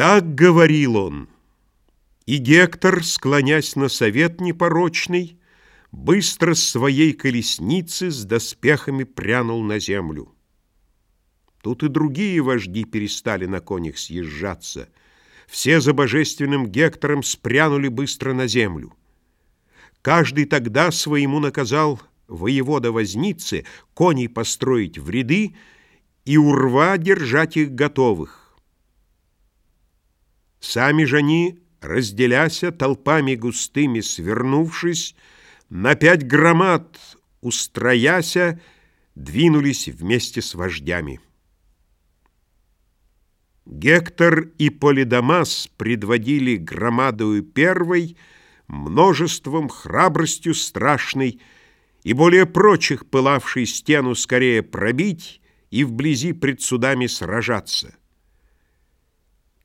Так говорил он, и Гектор, склонясь на совет непорочный, Быстро с своей колесницы с доспехами прянул на землю. Тут и другие вожди перестали на конях съезжаться. Все за божественным Гектором спрянули быстро на землю. Каждый тогда своему наказал воевода возницы коней построить в ряды и урва держать их готовых. Сами же они, разделяся, толпами густыми свернувшись, на пять громад устрояся, двинулись вместе с вождями. Гектор и Полидамас предводили громадою первой, множеством, храбростью страшной, и более прочих пылавшей стену скорее пробить и вблизи пред судами сражаться.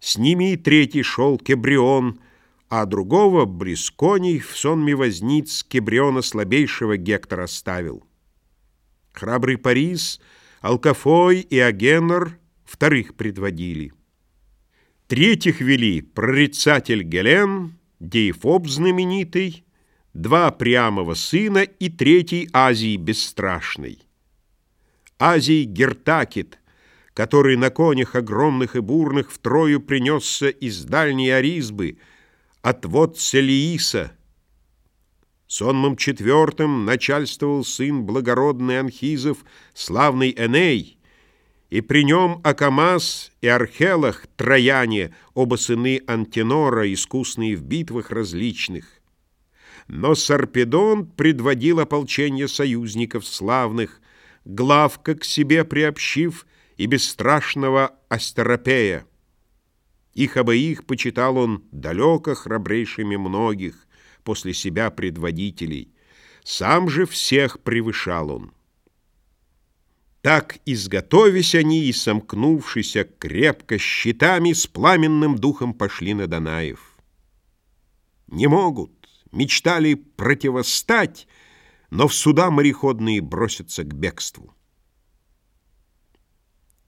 С ними и третий шел Кебрион, а другого Брисконий в сонме возниц Кебриона слабейшего Гектора ставил. Храбрый Парис, Алкафой и Агенор вторых предводили. Третьих вели прорицатель Гелен, Деефоб знаменитый, два Приамова сына и третий Азий бесстрашный. Азий Гертакит, который на конях огромных и бурных втрою принесся из дальней Аризбы, отвод Селииса. Сонмом четвертым начальствовал сын благородный Анхизов, славный Эней, и при нем Акамас и Архелах, трояне, оба сыны Антинора, искусные в битвах различных. Но Сарпедон предводил ополчение союзников славных, главка к себе приобщив и бесстрашного Астеропея. Их обоих почитал он далеко храбрейшими многих, после себя предводителей. Сам же всех превышал он. Так, изготовясь они и сомкнувшися крепко щитами, с пламенным духом пошли на Данаев. Не могут, мечтали противостать, но в суда мореходные бросятся к бегству.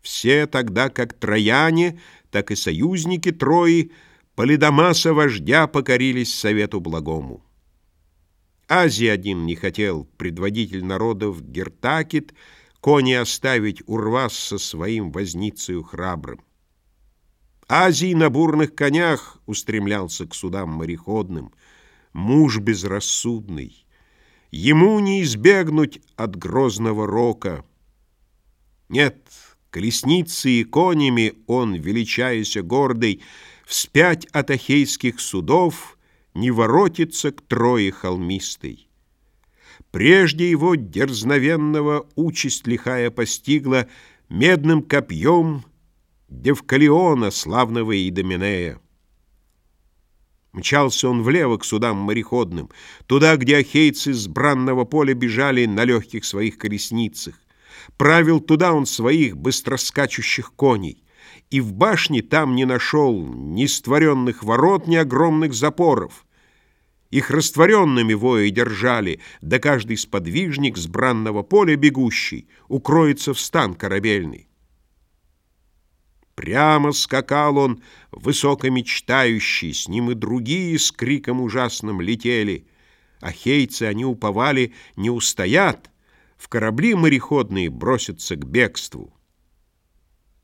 Все тогда, как трояне, так и союзники Трои, Полидамаса вождя покорились совету благому. Азий один не хотел, предводитель народов Гертакит, кони оставить урвас со своим возницею храбрым. Азий на бурных конях устремлялся к судам мореходным, муж безрассудный. Ему не избегнуть от грозного рока. Нет, колесницей и конями он, величаяся гордый, вспять от ахейских судов не воротится к Трое холмистой. Прежде его дерзновенного участь лихая постигла медным копьем Девкалиона, славного Идоминея. Мчался он влево к судам мореходным, туда, где ахейцы с бранного поля бежали на легких своих колесницах. Правил туда он своих быстроскачущих коней, и в башне там не нашел ни створенных ворот, ни огромных запоров. Их растворенными вои держали, да каждый сподвижник с бранного поля бегущий укроется в стан корабельный. Прямо скакал он, высокомечтающий, с ним и другие с криком ужасным летели. Ахейцы они уповали, не устоят — в корабли мореходные бросятся к бегству.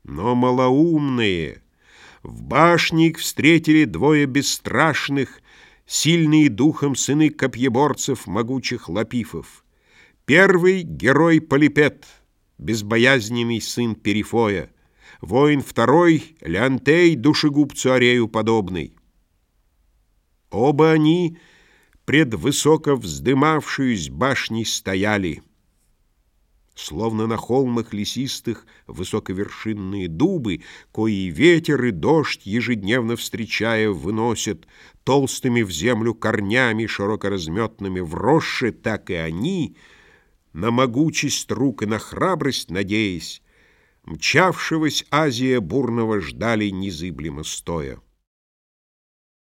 Но малоумные в башне их встретили двое бесстрашных, сильные духом сыны копьеборцев, могучих лапифов. Первый — герой Полипет, безбоязненный сын Перифоя. Воин второй — Леонтей, душегубцу Арею подобный. Оба они пред высоко вздымавшуюсь башней стояли — Словно на холмах лесистых высоковершинные дубы, Кои ветер и дождь, ежедневно встречая, Выносят толстыми в землю корнями, Широко разметными вросши, Так и они, на могучесть рук и на храбрость надеясь, Мчавшегося Азия бурного ждали незыблемо стоя.